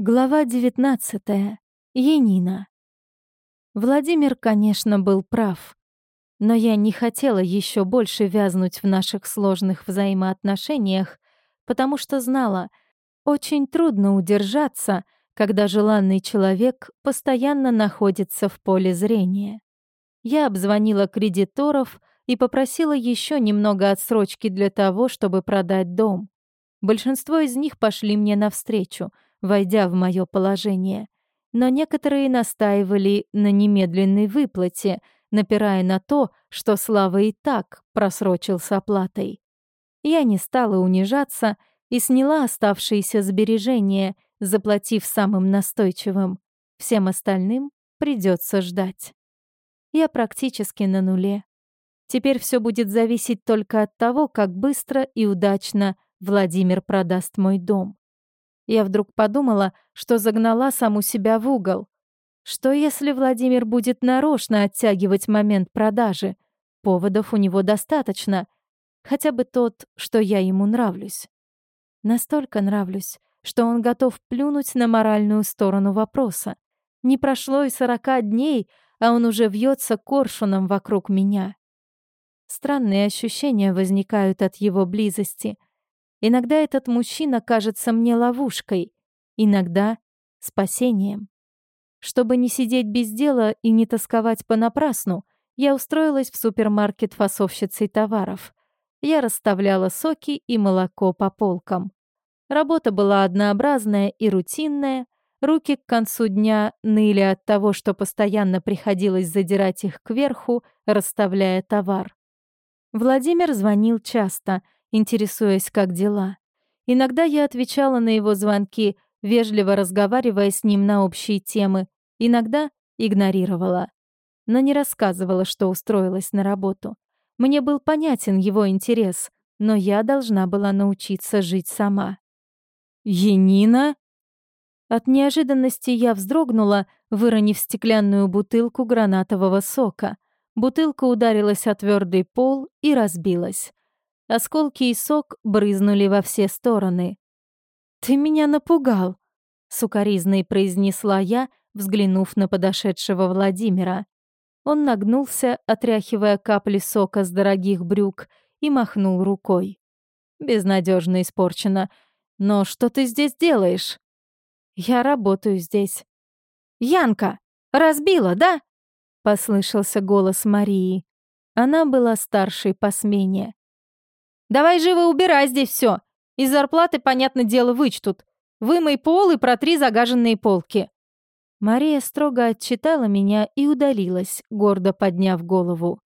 Глава 19. Енина. Владимир, конечно, был прав, но я не хотела еще больше вязнуть в наших сложных взаимоотношениях, потому что знала, очень трудно удержаться, когда желанный человек постоянно находится в поле зрения. Я обзвонила кредиторов и попросила еще немного отсрочки для того, чтобы продать дом. Большинство из них пошли мне навстречу — войдя в мое положение. Но некоторые настаивали на немедленной выплате, напирая на то, что Слава и так просрочил с оплатой. Я не стала унижаться и сняла оставшиеся сбережения, заплатив самым настойчивым. Всем остальным придется ждать. Я практически на нуле. Теперь все будет зависеть только от того, как быстро и удачно Владимир продаст мой дом. Я вдруг подумала, что загнала саму себя в угол. Что если Владимир будет нарочно оттягивать момент продажи? Поводов у него достаточно. Хотя бы тот, что я ему нравлюсь. Настолько нравлюсь, что он готов плюнуть на моральную сторону вопроса. Не прошло и сорока дней, а он уже вьется коршуном вокруг меня. Странные ощущения возникают от его близости — Иногда этот мужчина кажется мне ловушкой, иногда — спасением. Чтобы не сидеть без дела и не тосковать понапрасну, я устроилась в супермаркет фасовщицей товаров. Я расставляла соки и молоко по полкам. Работа была однообразная и рутинная, руки к концу дня ныли от того, что постоянно приходилось задирать их кверху, расставляя товар. Владимир звонил часто — интересуясь, как дела. Иногда я отвечала на его звонки, вежливо разговаривая с ним на общие темы, иногда игнорировала. Но не рассказывала, что устроилась на работу. Мне был понятен его интерес, но я должна была научиться жить сама. «Енина?» От неожиданности я вздрогнула, выронив стеклянную бутылку гранатового сока. Бутылка ударилась о твердый пол и разбилась. Осколки и сок брызнули во все стороны. «Ты меня напугал», — сукоризной произнесла я, взглянув на подошедшего Владимира. Он нагнулся, отряхивая капли сока с дорогих брюк, и махнул рукой. Безнадежно испорчено. «Но что ты здесь делаешь?» «Я работаю здесь». «Янка! Разбила, да?» — послышался голос Марии. Она была старшей по смене. Давай живо убирай здесь все. Из зарплаты, понятное дело, вычтут. Вымой пол и протри загаженные полки». Мария строго отчитала меня и удалилась, гордо подняв голову.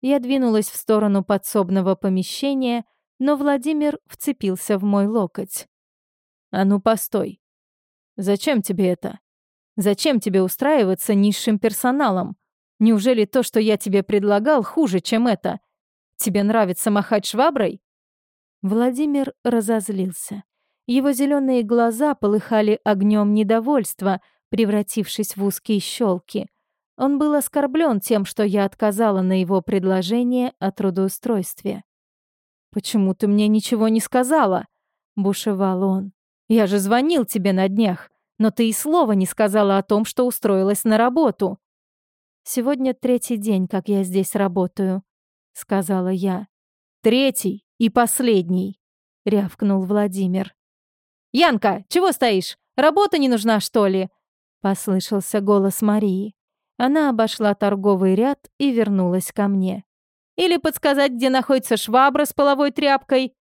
Я двинулась в сторону подсобного помещения, но Владимир вцепился в мой локоть. «А ну, постой. Зачем тебе это? Зачем тебе устраиваться низшим персоналом? Неужели то, что я тебе предлагал, хуже, чем это? Тебе нравится махать шваброй?» Владимир разозлился. Его зеленые глаза полыхали огнем недовольства, превратившись в узкие щелки. Он был оскорблен тем, что я отказала на его предложение о трудоустройстве. «Почему ты мне ничего не сказала?» — бушевал он. «Я же звонил тебе на днях, но ты и слова не сказала о том, что устроилась на работу». «Сегодня третий день, как я здесь работаю», — сказала я. «Третий? «И последний», — рявкнул Владимир. «Янка, чего стоишь? Работа не нужна, что ли?» — послышался голос Марии. Она обошла торговый ряд и вернулась ко мне. «Или подсказать, где находится швабра с половой тряпкой?»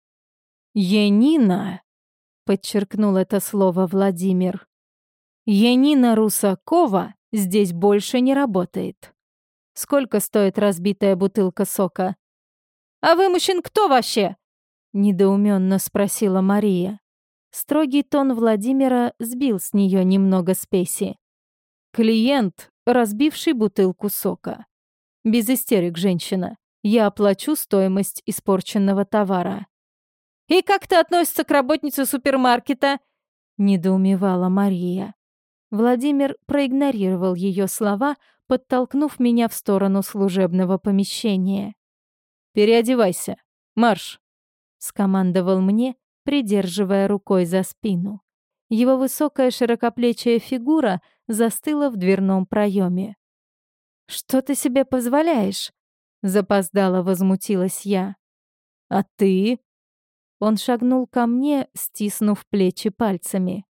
«Енина», — подчеркнул это слово Владимир. «Енина Русакова здесь больше не работает. Сколько стоит разбитая бутылка сока?» «А вы, мужчин, кто вообще?» — недоуменно спросила Мария. Строгий тон Владимира сбил с нее немного спеси. «Клиент, разбивший бутылку сока. Без истерик, женщина. Я оплачу стоимость испорченного товара». «И как ты относишься к работнице супермаркета?» — недоумевала Мария. Владимир проигнорировал ее слова, подтолкнув меня в сторону служебного помещения. «Переодевайся. Марш!» — скомандовал мне, придерживая рукой за спину. Его высокая широкоплечья фигура застыла в дверном проеме. «Что ты себе позволяешь?» — запоздало возмутилась я. «А ты?» Он шагнул ко мне, стиснув плечи пальцами.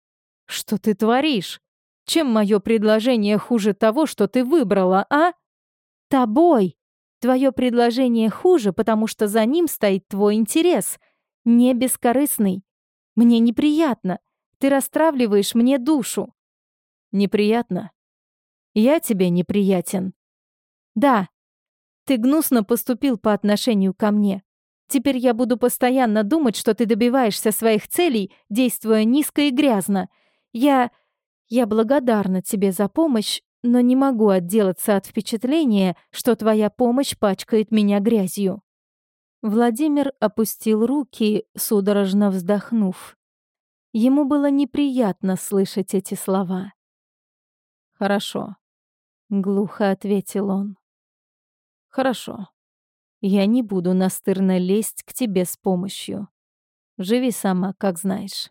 «Что ты творишь? Чем мое предложение хуже того, что ты выбрала, а?» «Тобой! Твое предложение хуже, потому что за ним стоит твой интерес, не бескорыстный. Мне неприятно. Ты расстравливаешь мне душу». «Неприятно? Я тебе неприятен?» «Да. Ты гнусно поступил по отношению ко мне. Теперь я буду постоянно думать, что ты добиваешься своих целей, действуя низко и грязно. Я... я благодарна тебе за помощь, но не могу отделаться от впечатления, что твоя помощь пачкает меня грязью». Владимир опустил руки, судорожно вздохнув. Ему было неприятно слышать эти слова. «Хорошо», — глухо ответил он. «Хорошо. Я не буду настырно лезть к тебе с помощью. Живи сама, как знаешь.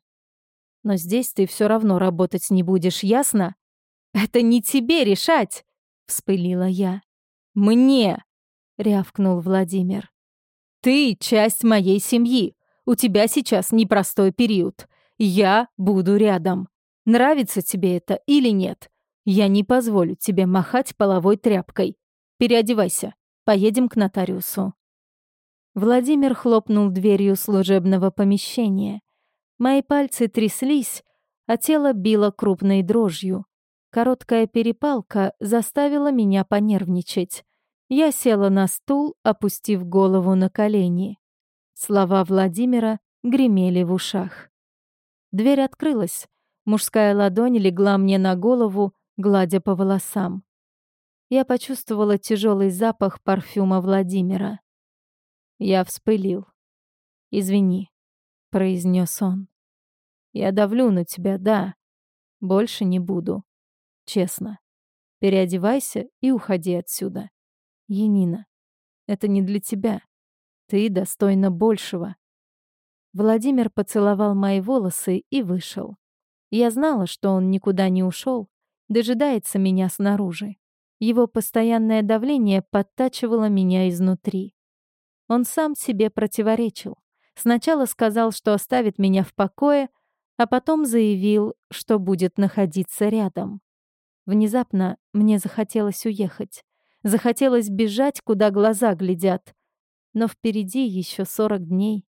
Но здесь ты все равно работать не будешь, ясно? Это не тебе решать!» — вспылила я. «Мне!» — рявкнул Владимир. «Ты — часть моей семьи. У тебя сейчас непростой период. Я буду рядом. Нравится тебе это или нет? Я не позволю тебе махать половой тряпкой. Переодевайся. Поедем к нотариусу». Владимир хлопнул дверью служебного помещения. Мои пальцы тряслись, а тело било крупной дрожью. Короткая перепалка заставила меня понервничать. Я села на стул, опустив голову на колени. Слова Владимира гремели в ушах. Дверь открылась. Мужская ладонь легла мне на голову, гладя по волосам. Я почувствовала тяжелый запах парфюма Владимира. Я вспылил. «Извини», — произнес он. «Я давлю на тебя, да. Больше не буду. Честно. Переодевайся и уходи отсюда. Енина, это не для тебя. Ты достойна большего. Владимир поцеловал мои волосы и вышел. Я знала, что он никуда не ушел, дожидается меня снаружи. Его постоянное давление подтачивало меня изнутри. Он сам себе противоречил. Сначала сказал, что оставит меня в покое, а потом заявил, что будет находиться рядом. Внезапно мне захотелось уехать. Захотелось бежать, куда глаза глядят. Но впереди еще 40 дней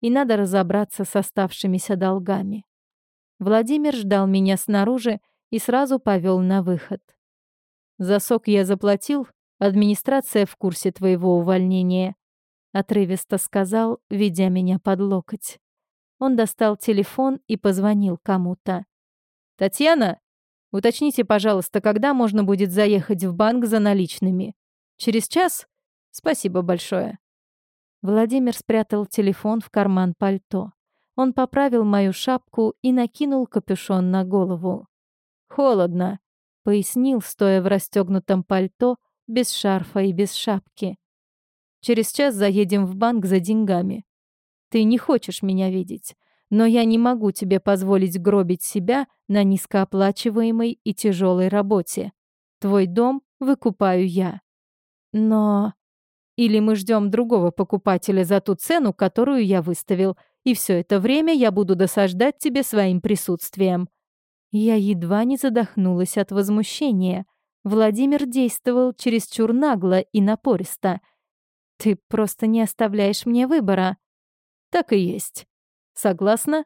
и надо разобраться с оставшимися долгами. Владимир ждал меня снаружи и сразу повел на выход. «За сок я заплатил, администрация в курсе твоего увольнения», отрывисто сказал, ведя меня под локоть. Он достал телефон и позвонил кому-то. «Татьяна, уточните, пожалуйста, когда можно будет заехать в банк за наличными? Через час? Спасибо большое». Владимир спрятал телефон в карман пальто. Он поправил мою шапку и накинул капюшон на голову. «Холодно», — пояснил, стоя в расстегнутом пальто, без шарфа и без шапки. «Через час заедем в банк за деньгами. Ты не хочешь меня видеть, но я не могу тебе позволить гробить себя на низкооплачиваемой и тяжелой работе. Твой дом выкупаю я». «Но...» Или мы ждем другого покупателя за ту цену, которую я выставил, и все это время я буду досаждать тебе своим присутствием». Я едва не задохнулась от возмущения. Владимир действовал чересчур нагло и напористо. «Ты просто не оставляешь мне выбора». «Так и есть. Согласна?»